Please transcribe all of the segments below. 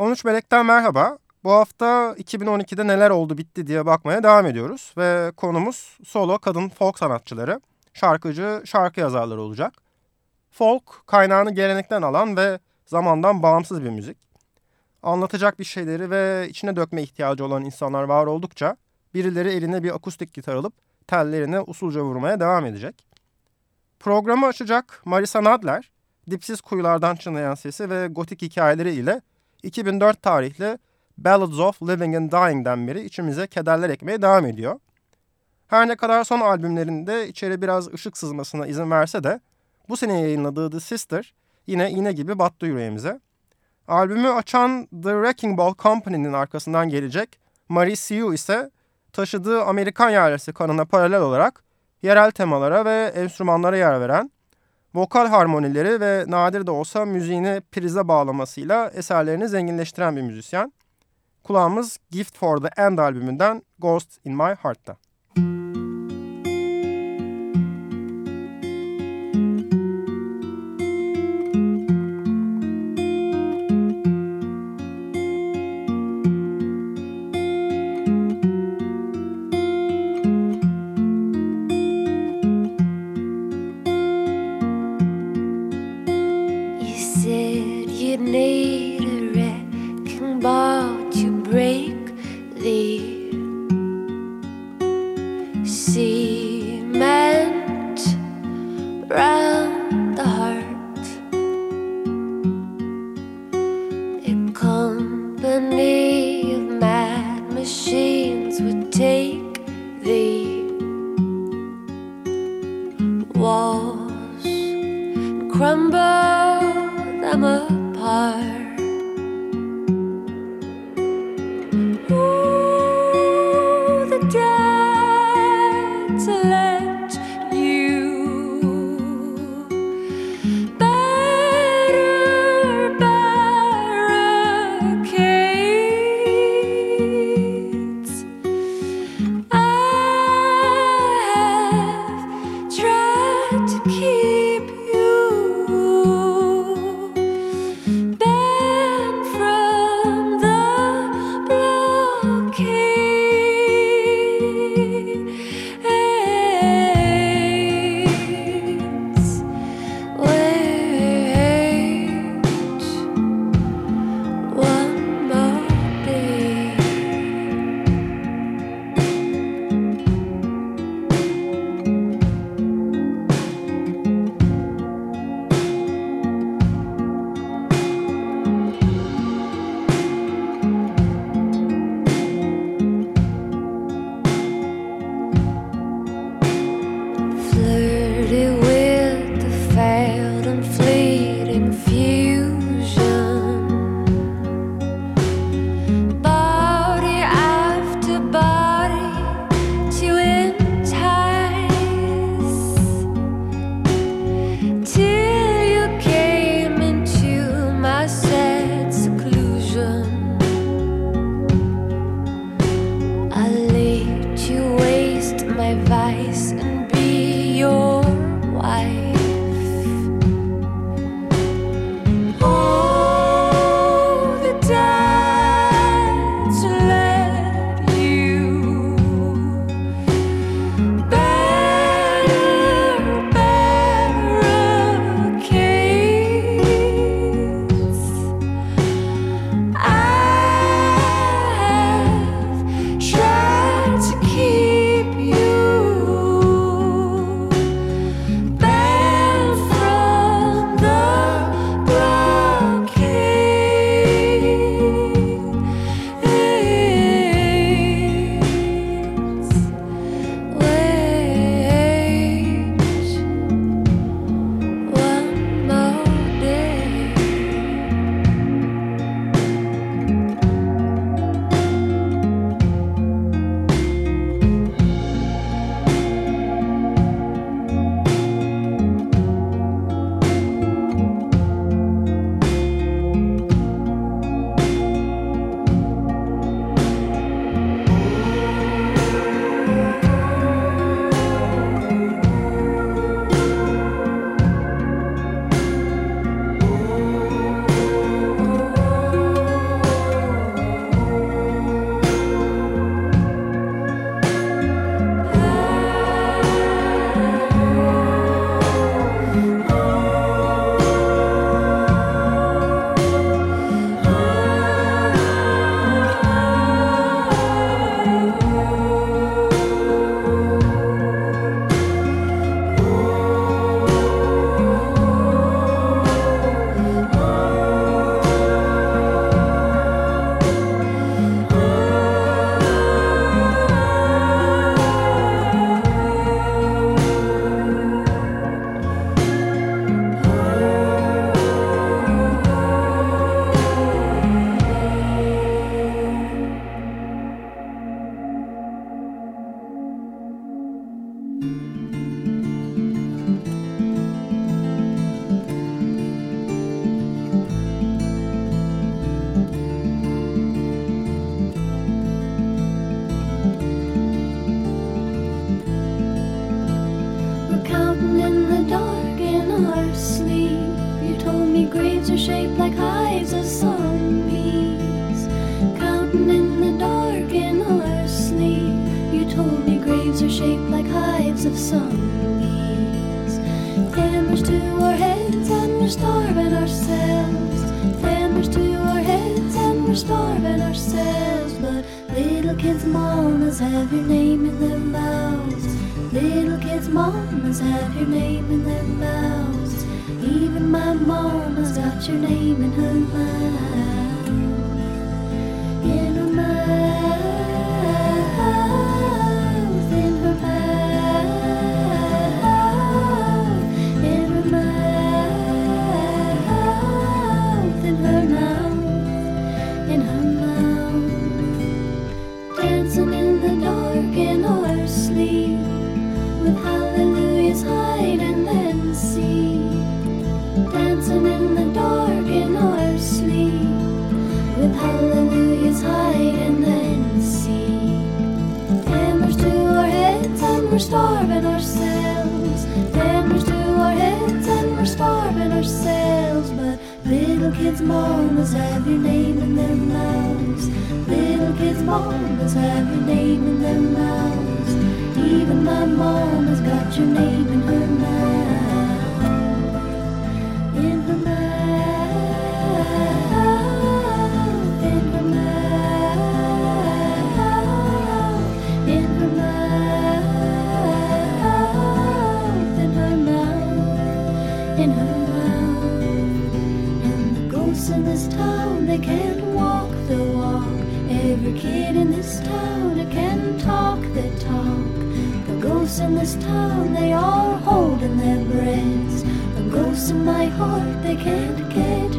13 Melek'ten merhaba. Bu hafta 2012'de neler oldu bitti diye bakmaya devam ediyoruz. Ve konumuz solo kadın folk sanatçıları, şarkıcı, şarkı yazarları olacak. Folk kaynağını gelenekten alan ve zamandan bağımsız bir müzik. Anlatacak bir şeyleri ve içine dökme ihtiyacı olan insanlar var oldukça birileri eline bir akustik gitar alıp tellerine usulca vurmaya devam edecek. Programı açacak Marisa Nadler, dipsiz kuyulardan çınlayan sesi ve gotik hikayeleri ile 2004 tarihli Ballads of Living and Dying'den beri içimize kederler ekmeye devam ediyor. Her ne kadar son albümlerinde içeri biraz ışık sızmasına izin verse de bu sene yayınladığı The Sister yine iğne gibi battı yüreğimize. Albümü açan The Wrecking Ball Company'nin arkasından gelecek Marie Siu ise taşıdığı Amerikan yerlisi kanına paralel olarak yerel temalara ve enstrümanlara yer veren, vokal harmonileri ve nadir de olsa müziğini prize bağlamasıyla eserlerini zenginleştiren bir müzisyen. Kulağımız Gift for the End albümünden Ghost in My Heart'ta. beneath. Dancing in the dark in our sleep, with hallelujahs hide and then see. Dancing in the dark in our sleep, with hallelujahs hide and then see. Hammers to our heads and we're starving ourselves. Little kids' mamas have your name in their mouths. Little kids' mamas have your name in their mouths. Even my mama's got your name in her mouth. This town, they can't walk the walk. Every kid in this town, they can talk the talk. The ghosts in this town, they are holding their breaths. The ghosts in my heart, they can't get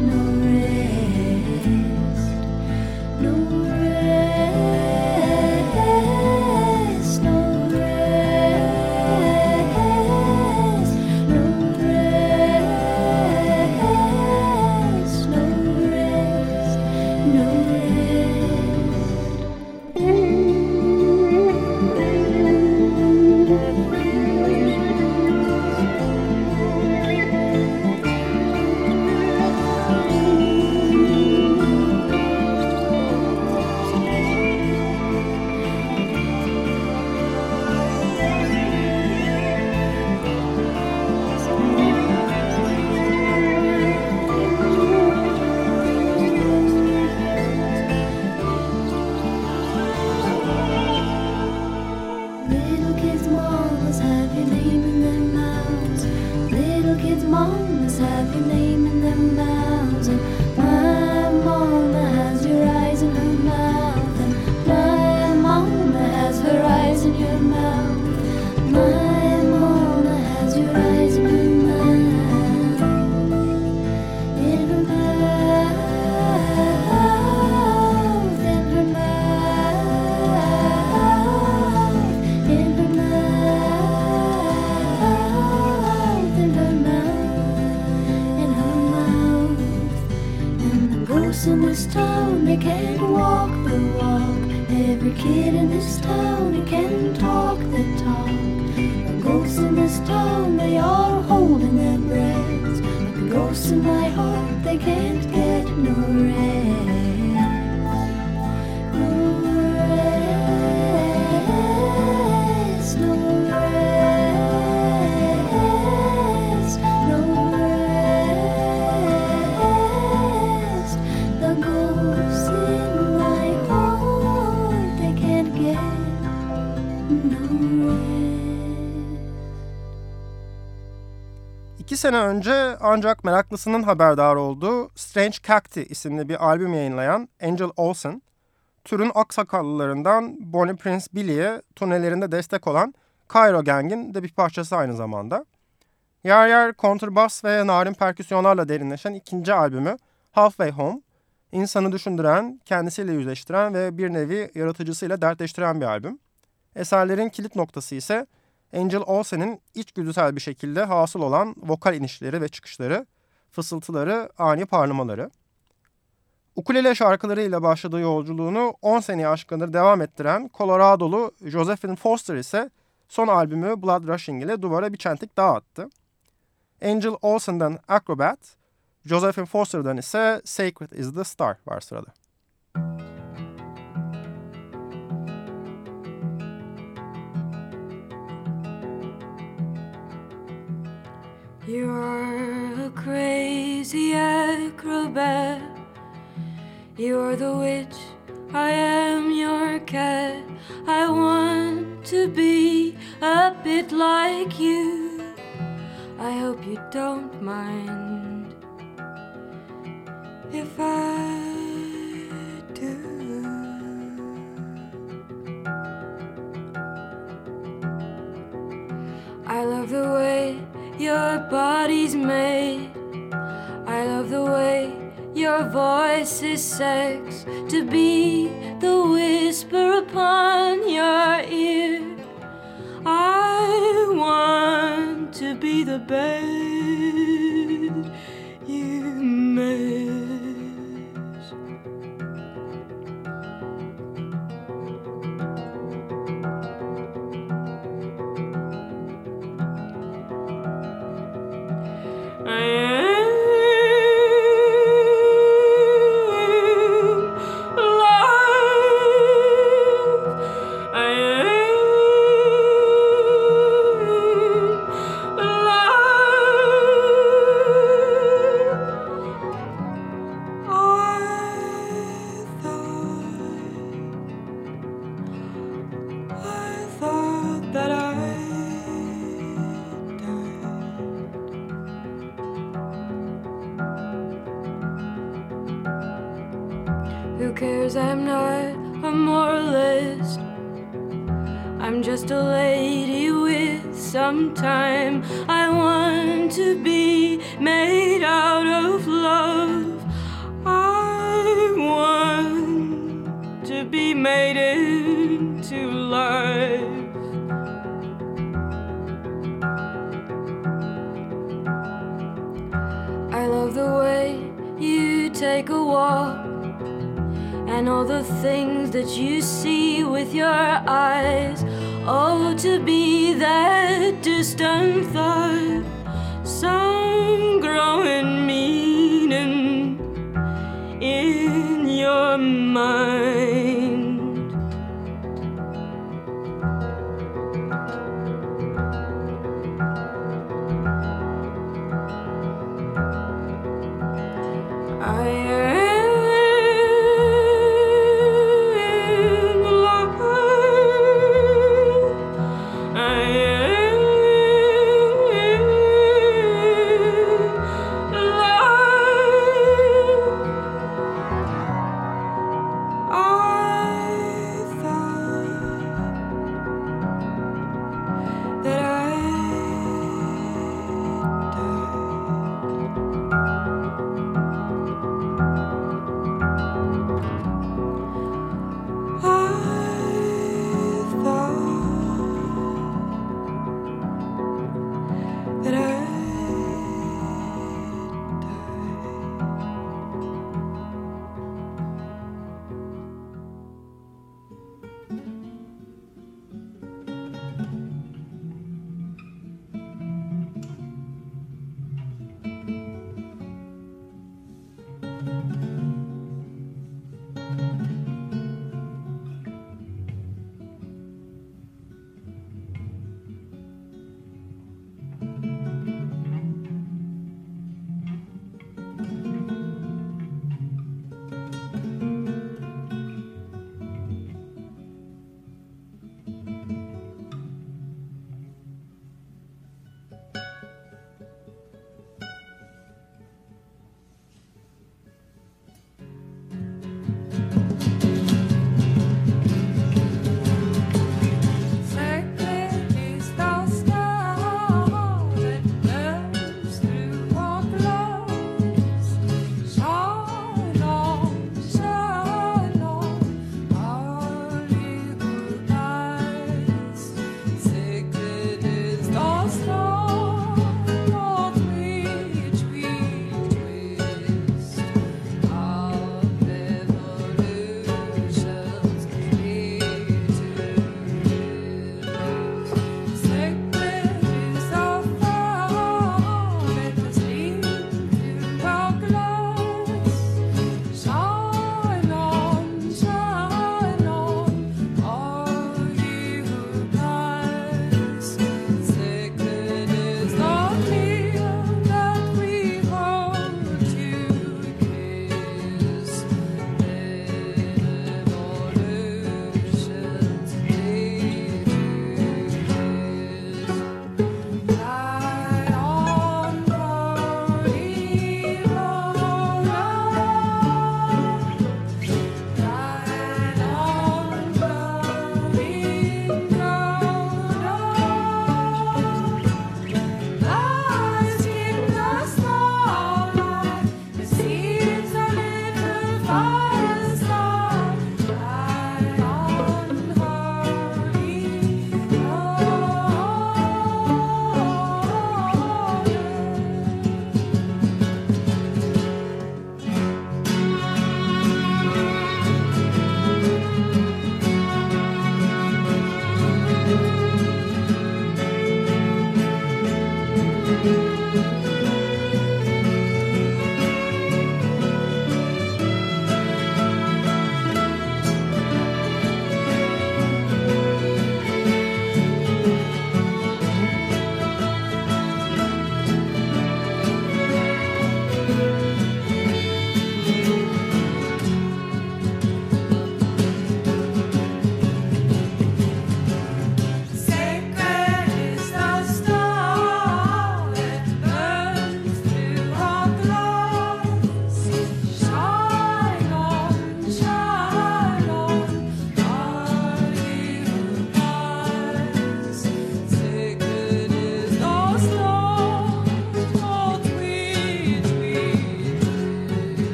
sene önce ancak meraklısının haberdar olduğu Strange Cacti isimli bir albüm yayınlayan Angel Olsen, türün aksakallılarından Bonnie Prince Billy'e turnelerinde destek olan Cairo Gang'in de bir parçası aynı zamanda. Yer yer kontrbas ve narin perküsyonlarla derinleşen ikinci albümü Halfway Home, insanı düşündüren, kendisiyle yüzleştiren ve bir nevi yaratıcısıyla dertleştiren bir albüm. Eserlerin kilit noktası ise Angel Olsen'in içgüdüsel bir şekilde hasıl olan vokal inişleri ve çıkışları, fısıltıları, ani parlamaları. Ukulele şarkılarıyla başladığı yolculuğunu 10 seneye aşkındır devam ettiren Colorado'lu Josephine Foster ise son albümü Blood Rushing ile duvara bir çentik daha attı. Angel Olsen'dan Acrobat, Josephine Foster'dan ise Sacred is the Star var sırada. You're a crazy acrobat. You're the witch, I am your cat. I want to be a bit like you. I hope you don't mind if I your body's made. I love the way your voice is sex to be the whisper upon your ear. I want to be the bed you miss.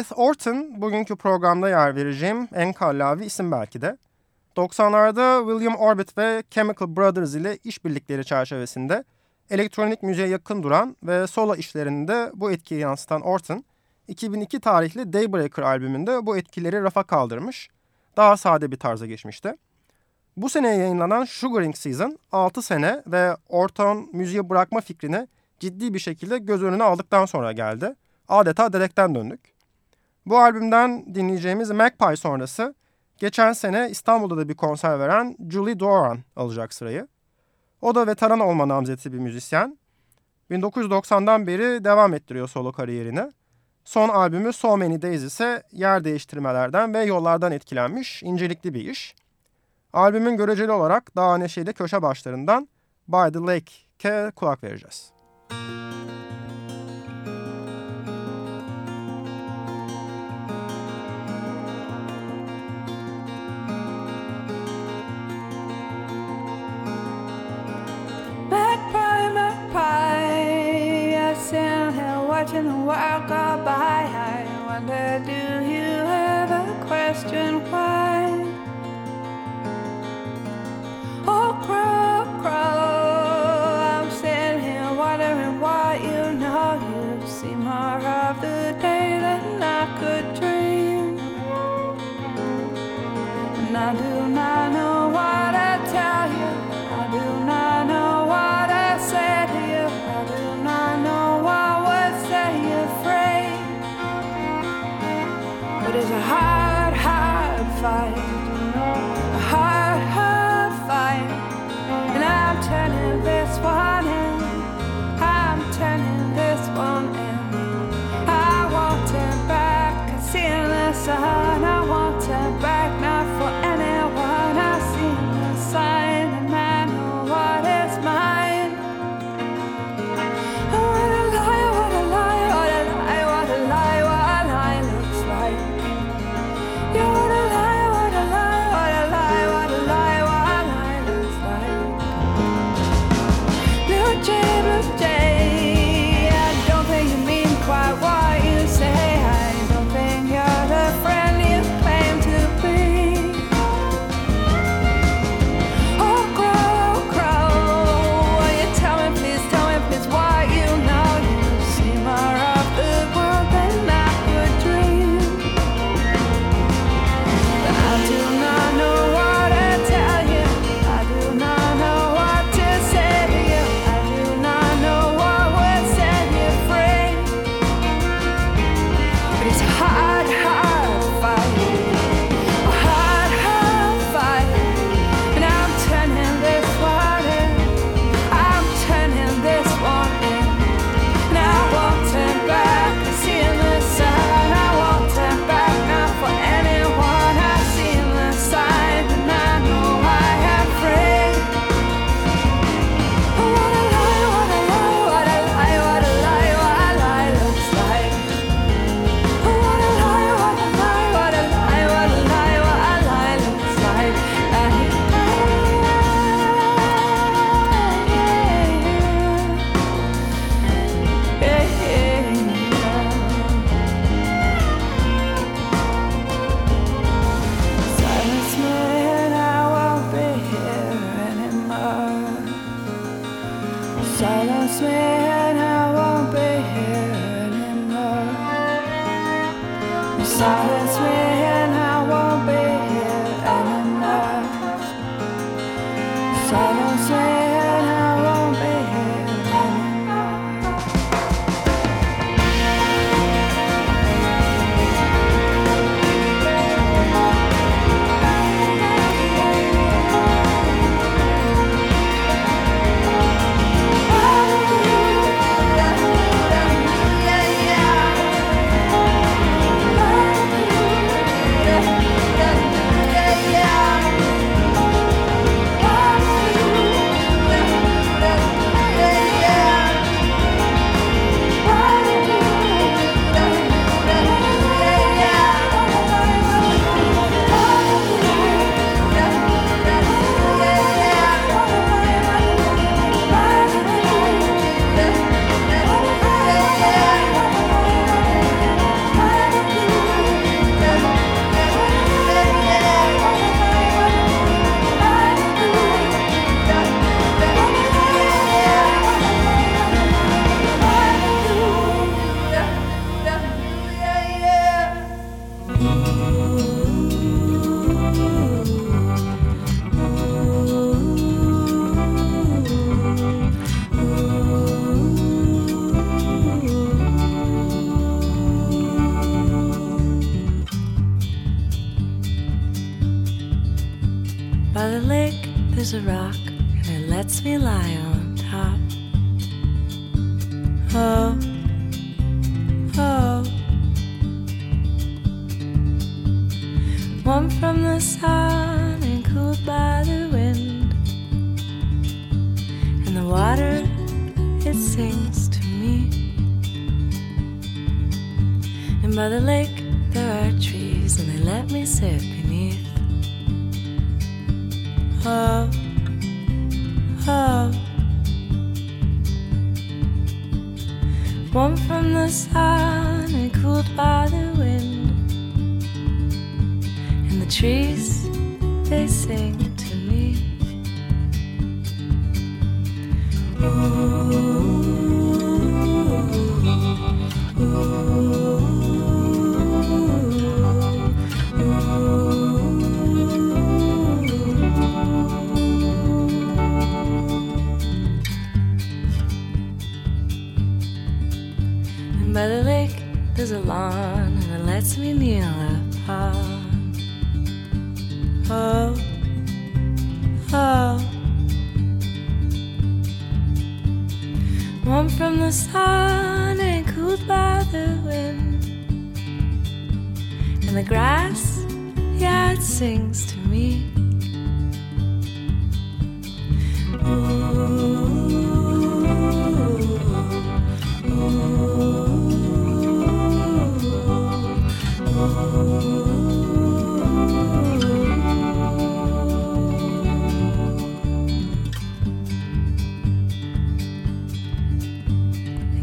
Beth Orton bugünkü programda yer vereceğim en kallavi isim belki de. 90'larda William Orbit ve Chemical Brothers ile işbirlikleri çerçevesinde elektronik müziğe yakın duran ve solo işlerinde bu etkiyi yansıtan Orton, 2002 tarihli Daybreaker albümünde bu etkileri rafa kaldırmış, daha sade bir tarza geçmişti. Bu sene yayınlanan Sugaring Season 6 sene ve Orton müziği bırakma fikrini ciddi bir şekilde göz önüne aldıktan sonra geldi. Adeta dedekten döndük. Bu albümden dinleyeceğimiz Magpie sonrası geçen sene İstanbul'da da bir konser veren Julie Doran alacak sırayı. O da veteran olma namzeti bir müzisyen. 1990'dan beri devam ettiriyor solo kariyerini. Son albümü So Many Days ise yer değiştirmelerden ve yollardan etkilenmiş incelikli bir iş. Albümün göreceli olarak daha neşeli köşe başlarından By the Lake'e kulak vereceğiz. Müzik watching the world go by. I wonder, do you ever question why? Oh, crow, crow, I'm sitting here wondering why you know. You see more of the day than I could dream, and I do for silence and lets me lie on top. Oh, oh. Warm from the sun and cooled by the wind. And the water, it sings to me. And by the lake, there are trees, and they let me sit beneath. Oh, oh. Warm from the sun and cooled by the wind. And the trees, they sing to me. And lawn, and lets me kneel upon. Oh, oh. Warm from the sun and cooled by the wind. And the grass, yeah, it sings to me.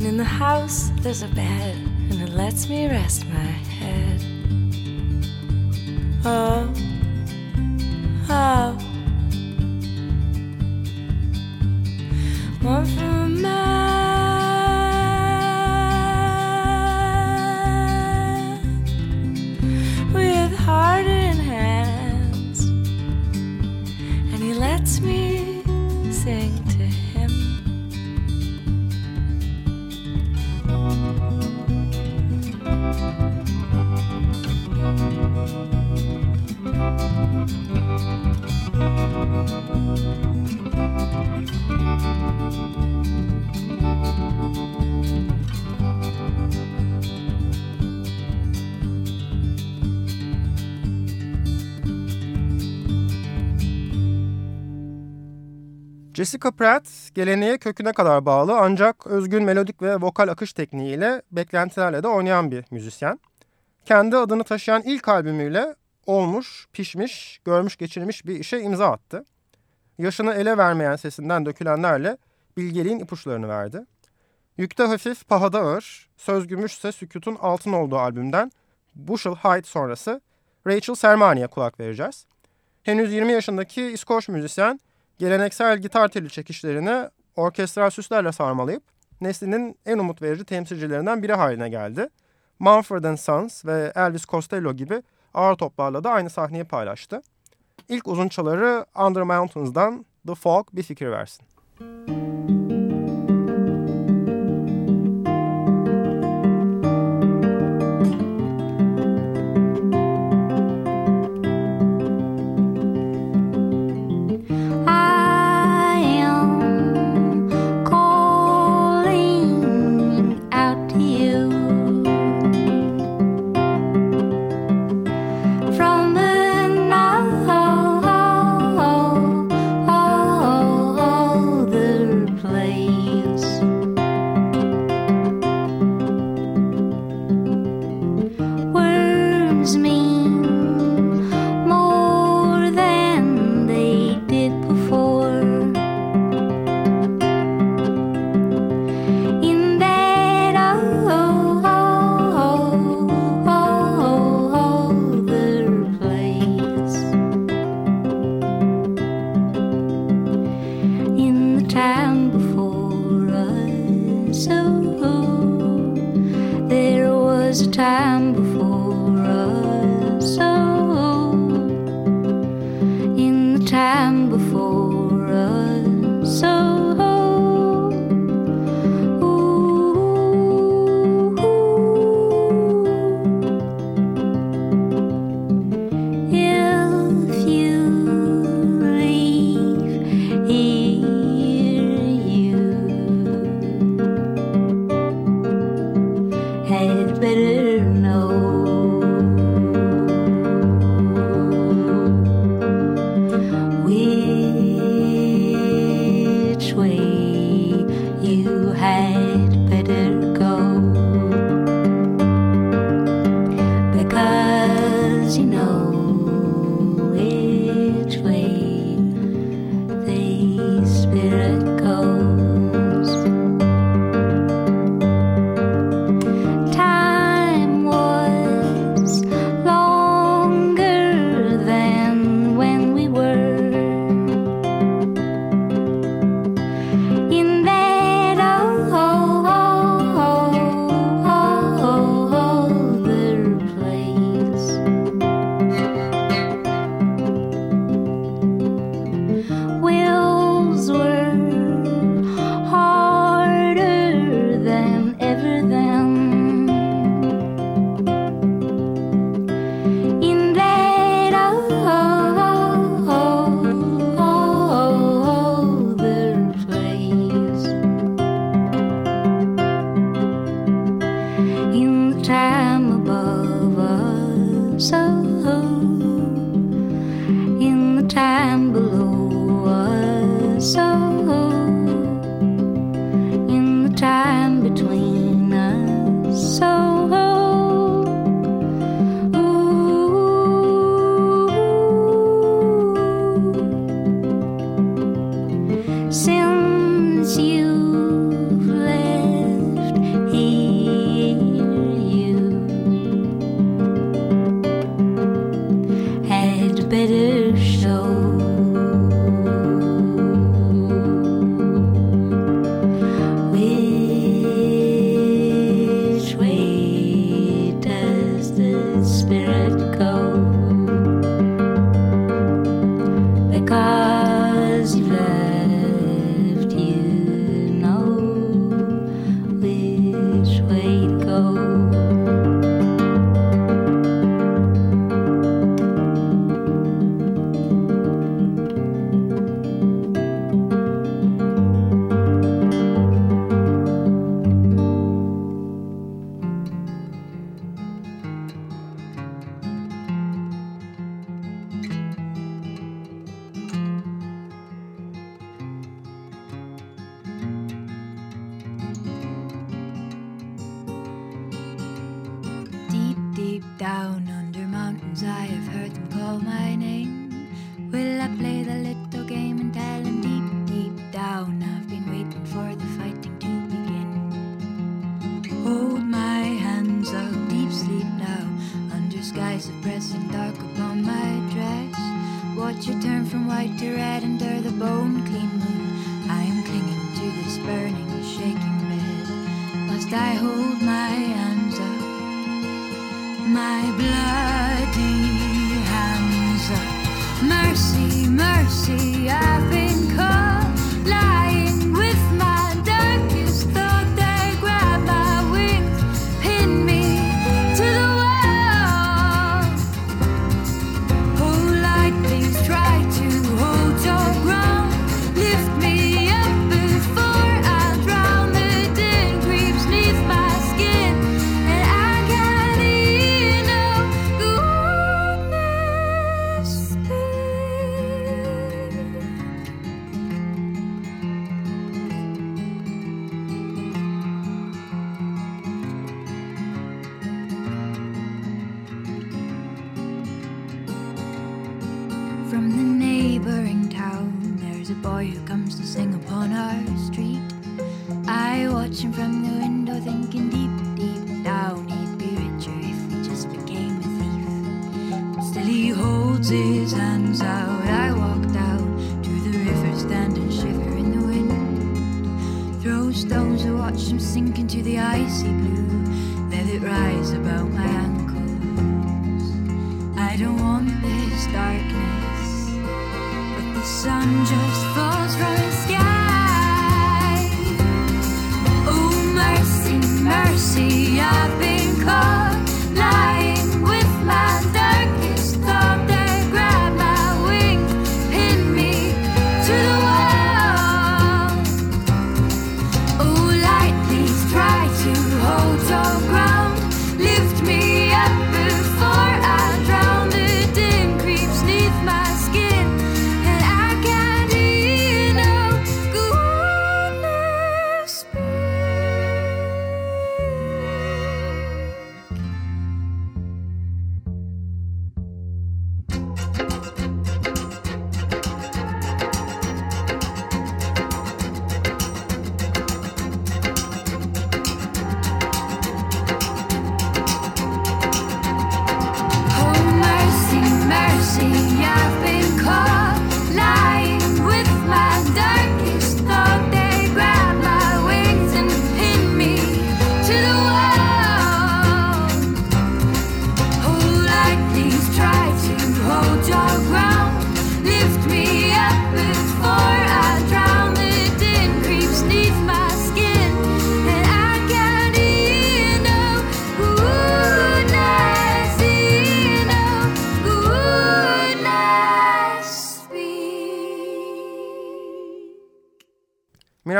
In the house, there's a bed, and it lets me rest my head. Oh, oh. Jessica Pratt geleneğe köküne kadar bağlı ancak özgün melodik ve vokal akış tekniğiyle beklentilerle de oynayan bir müzisyen. Kendi adını taşıyan ilk albümüyle olmuş, pişmiş, görmüş geçirmiş bir işe imza attı. Yaşını ele vermeyen sesinden dökülenlerle bilgeliğin ipuçlarını verdi. Yükte hafif, pahada ağır, söz gümüşse sükutun altın olduğu albümden Bushel Height sonrası Rachel Sermani'ye kulak vereceğiz. Henüz 20 yaşındaki İskoç müzisyen geleneksel gitar teli çekişlerini orkestral süslerle sarmalayıp neslinin en umut verici temsilcilerinden biri haline geldi. Mumford Sons ve Elvis Costello gibi ağır toplarla da aynı sahneyi paylaştı. İlk uzunçaları Under Mountains'dan The Fog bir fikir versin. I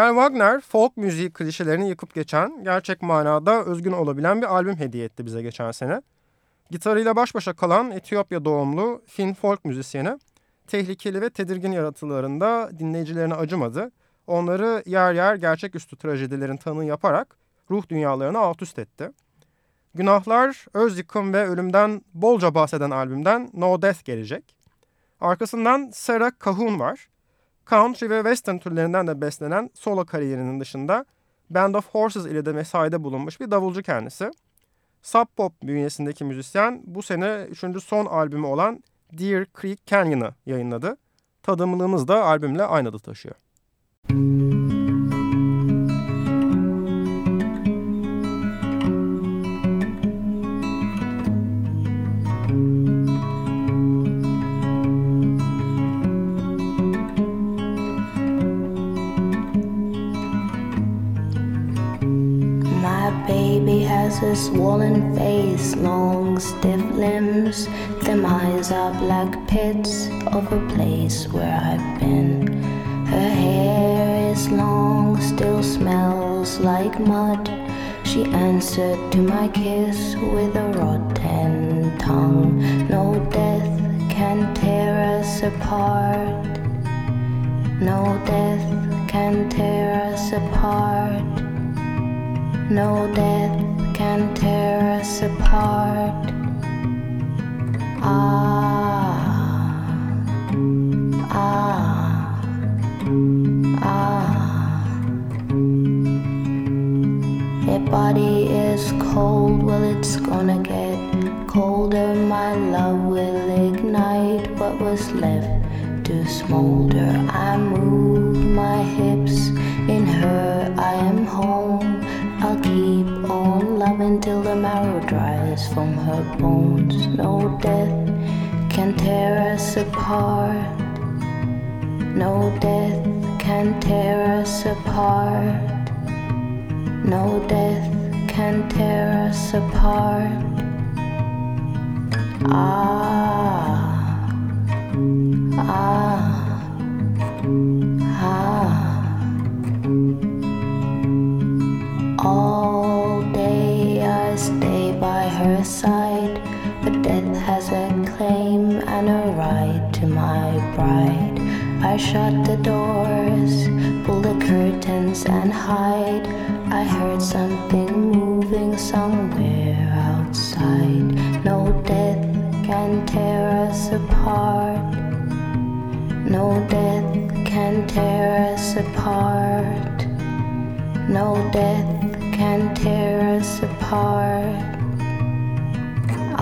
Daniel Wagner folk müziği klişelerini yıkıp geçen, gerçek manada özgün olabilen bir albüm hediye etti bize geçen sene. Gitarıyla baş başa kalan Etiyopya doğumlu Fin folk müzisyeni tehlikeli ve tedirgin yaratılarında dinleyicilerine acımadı. Onları yer yer gerçeküstü trajedilerin tanığı yaparak ruh dünyalarını alt üst etti. Günahlar, öz yıkım ve ölümden bolca bahseden albümden No Death gelecek. Arkasından Sarah Cahun var. Country ve western türlerinden de beslenen solo kariyerinin dışında Band of Horses ile de mesaide bulunmuş bir davulcu kendisi. Sub Pop bünyesindeki müzisyen bu sene üçüncü son albümü olan Deer Creek Canyon'ı yayınladı. Tadımlığımız da albümle aynı adı taşıyor. Has a swollen face, long stiff limbs. Them eyes are black pits of a place where I've been. Her hair is long, still smells like mud. She answered to my kiss with a rotten tongue. No death can tear us apart. No death can tear us apart. No death can tear us apart. Ah, ah, ah. Your body is cold, well, it's gonna get colder. My love will ignite what was left to smolder. I move my hips in her, I am home. I'll keep till the marrow dries from her bones. No death can tear us apart. No death can tear us apart. No death can tear us apart. Ah, ah, ah. All by her side, but death has a claim and a right to my bride. I shut the doors, pull the curtains and hide. I heard something moving somewhere outside. No death can tear us apart. No death can tear us apart. No death can tear us apart.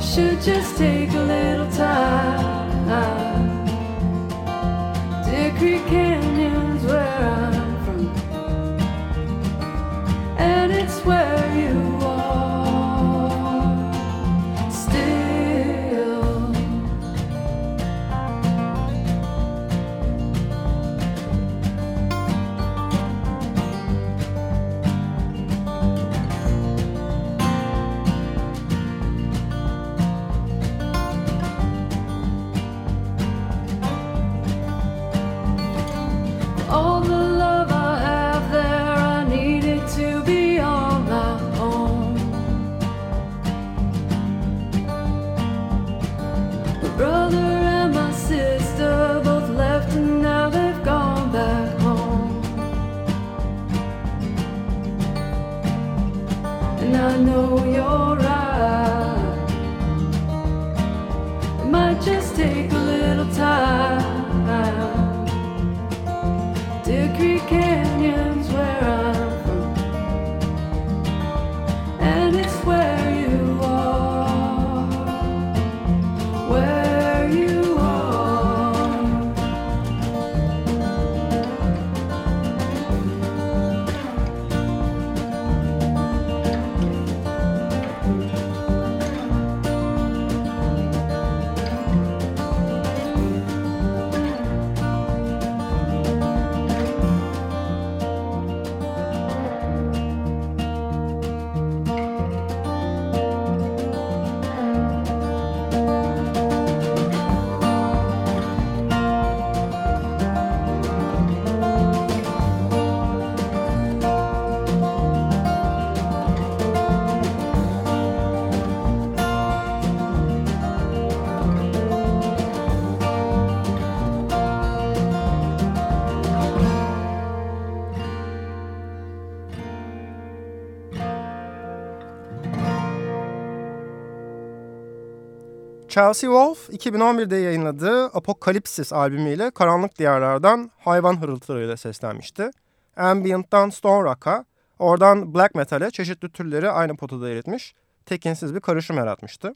Should just take a little time. Deer Creek Canyon's where I'm Chelsea Wolf 2011'de yayınladığı Apokalipsis albümüyle karanlık diyarlardan hayvan hırıltılarıyla seslenmişti. Ambient'tan Stone Rock'a, oradan Black Metal'e çeşitli türleri aynı potada eritmiş, tekinsiz bir karışım yaratmıştı.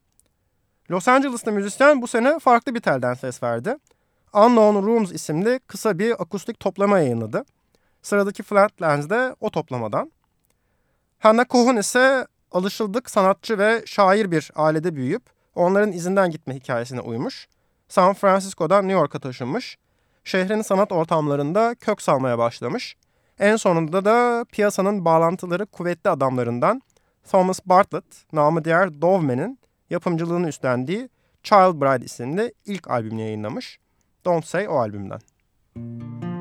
Los Angeles'ta müzisyen bu sene farklı bir telden ses verdi. Unknown Rooms isimli kısa bir akustik toplama yayınladı. Sıradaki Flatlands de o toplamadan. Hannah Cohen ise alışıldık sanatçı ve şair bir ailede büyüyüp onların izinden gitme hikayesine uymuş. San Francisco'dan New York'a taşınmış. Şehrin sanat ortamlarında kök salmaya başlamış. En sonunda da piyasanın bağlantıları kuvvetli adamlarından Thomas Bartlett, namı diğer Doveman'in yapımcılığını üstlendiği Child Bride isimli ilk albümünü yayınlamış. Don't Say o albümden. I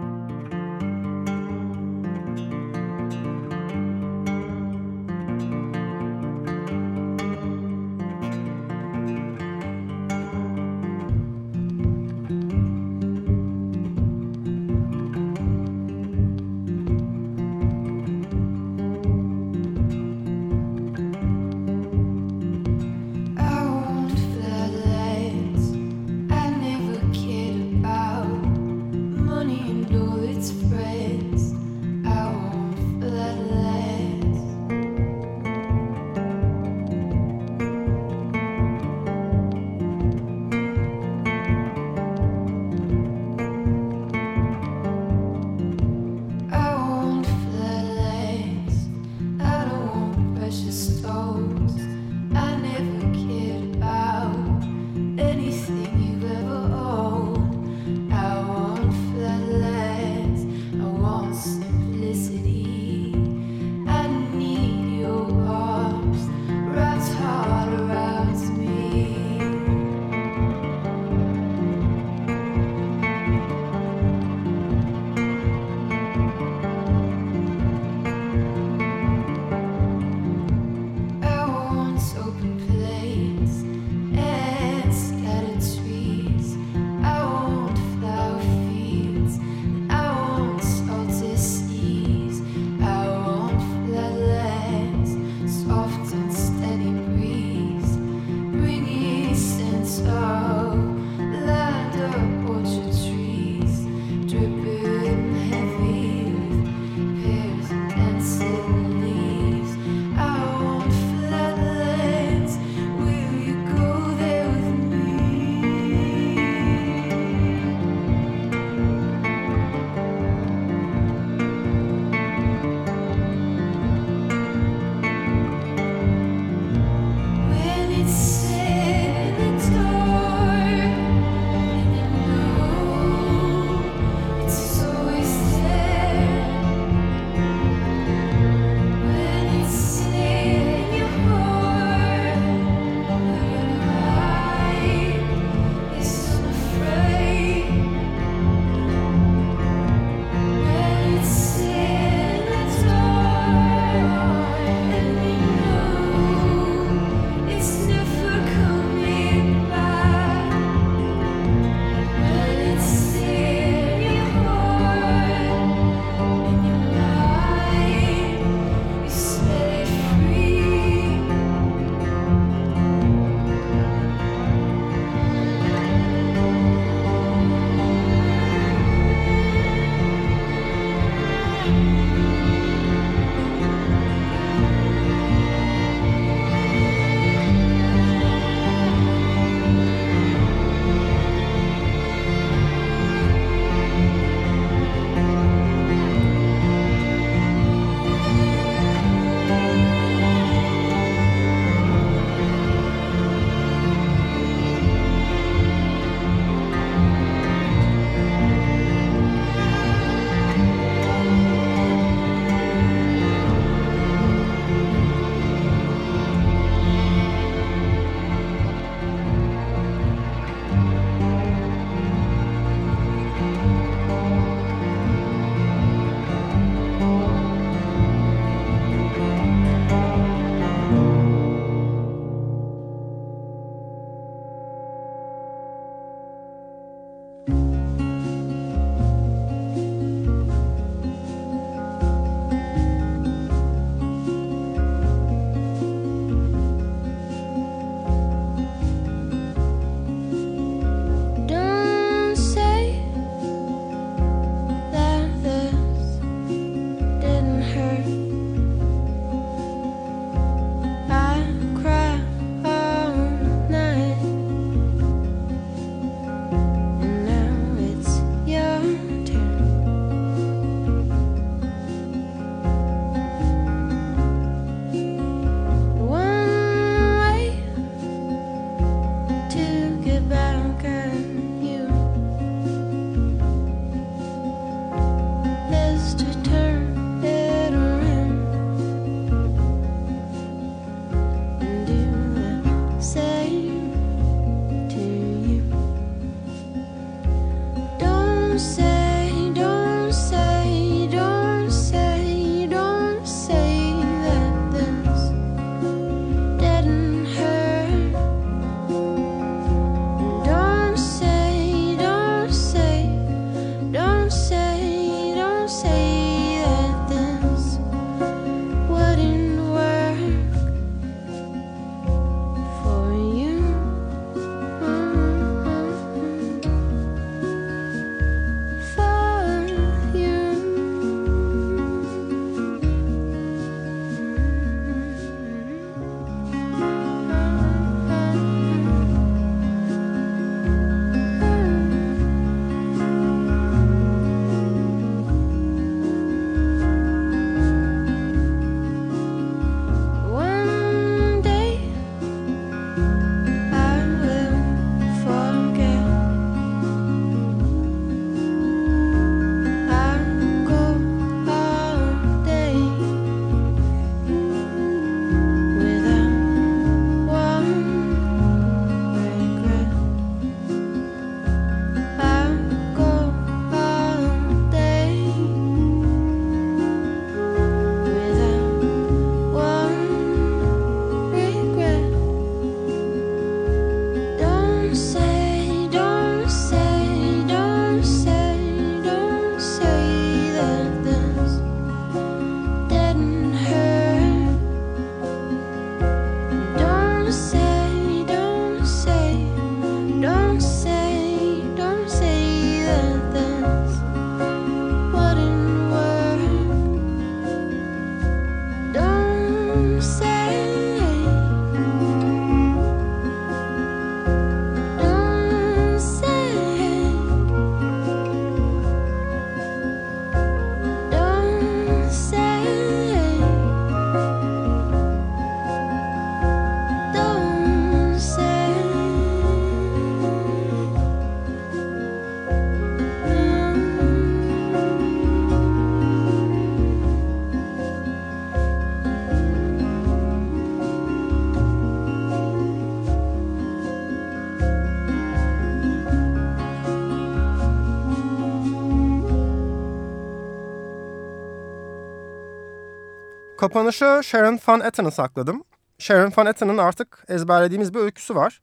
Kapanışı Sharon Van Etten'ı sakladım. Sharon Van Etten'ın artık ezberlediğimiz bir öyküsü var.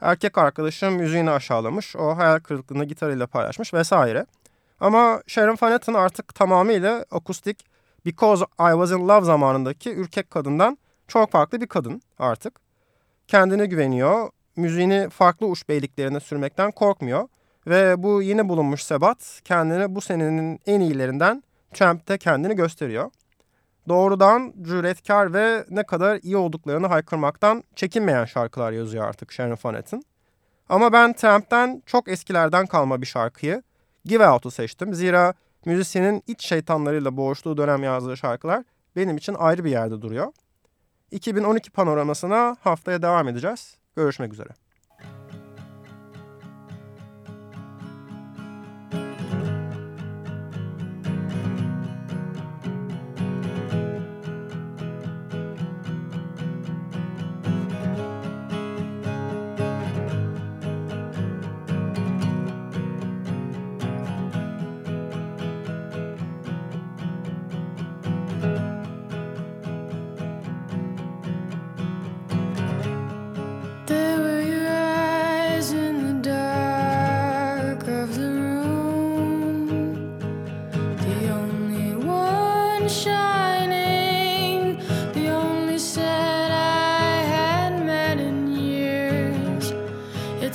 Erkek arkadaşım müziğini aşağılamış, o hayal kırıklığını gitarıyla paylaşmış vesaire. Ama Sharon Van Etten artık tamamıyla akustik Because I Was In Love zamanındaki ürkek kadından çok farklı bir kadın artık. Kendine güveniyor, müziğini farklı uç beyliklerine sürmekten korkmuyor. Ve bu yeni bulunmuş sebat kendini bu senenin en iyilerinden Champ'te kendini gösteriyor. Doğrudan cüretkar ve ne kadar iyi olduklarını haykırmaktan çekinmeyen şarkılar yazıyor artık Sharon Van Etten. Ama ben Tramp'ten çok eskilerden kalma bir şarkıyı Give Out'u seçtim. Zira müzisyenin iç şeytanlarıyla boğuştuğu dönem yazdığı şarkılar benim için ayrı bir yerde duruyor. 2012 panoramasına haftaya devam edeceğiz. Görüşmek üzere.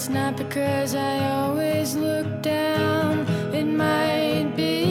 It's not because I always look down, it might be.